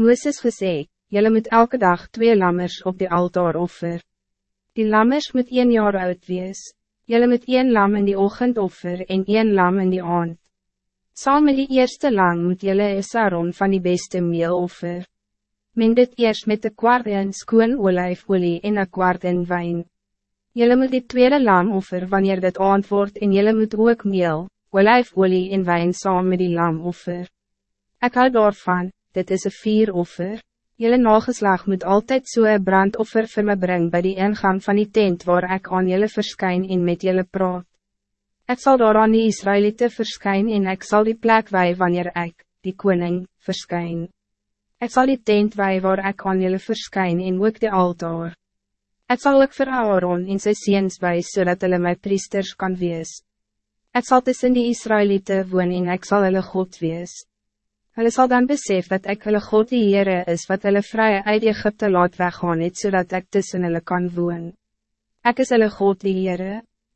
Moeses gesê, jylle moet elke dag twee lammers op die altaar offer. Die lammers moet een jaar oud wees. Jylle moet een lam in die ochtend offer en een lam in die aand. Saam met die eerste lam moet jylle een saron van die beste meel offer. Meng dit eerst met de kwart in skoon olijfolie en een kwart in wijn. Jylle moet die tweede lam offer wanneer dit antwoord en jylle moet ook meel, olijfolie en wijn saam met die lam offer. Ek hou daarvan, dit is een vier offer. Jelle nageslag moet altijd so een brandoffer vir my bring by die ingang van die tent waar ik aan jelle verskyn en met jelle praat. Ik zal daar aan die Israëlieten verskyn en ik zal die plek wij wanneer ik, die koning, verskyn. Ik zal die tent wij waar ik aan jelle verskyn en ook die altaar. Ik zal ook vir Aaron en sy seens wij zodat hulle my priesters kan wees. Ik zal tussen die Israëlieten woon en ik zal hulle God wees. Hulle sal dan besef dat ik hulle God die Heere is wat hulle vrije uit Egypte laat weggaan het zodat ik tussen hulle kan woon. Ik is hulle God die Heere.